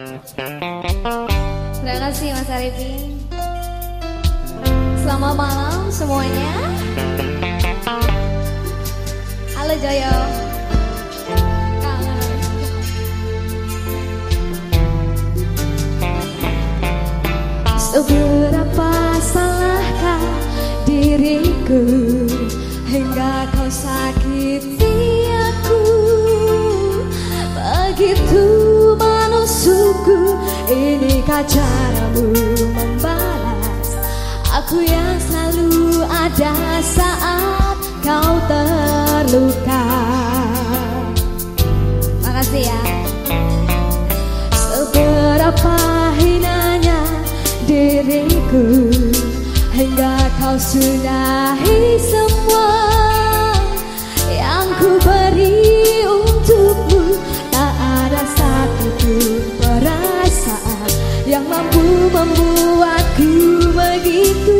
Terima kasih Mas Arifin. Selamat malam semuanya. Halo Joyo. Seberapa salahkah diriku hingga kau sakiti aku begitu inikah caramu membalas. Aku yang selalu ada saat kau terluka. Makasih ya. Seberapa hinanya diriku hingga kau sudahi semua perasaan yang mampu membuatku begitu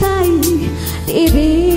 tay đi vì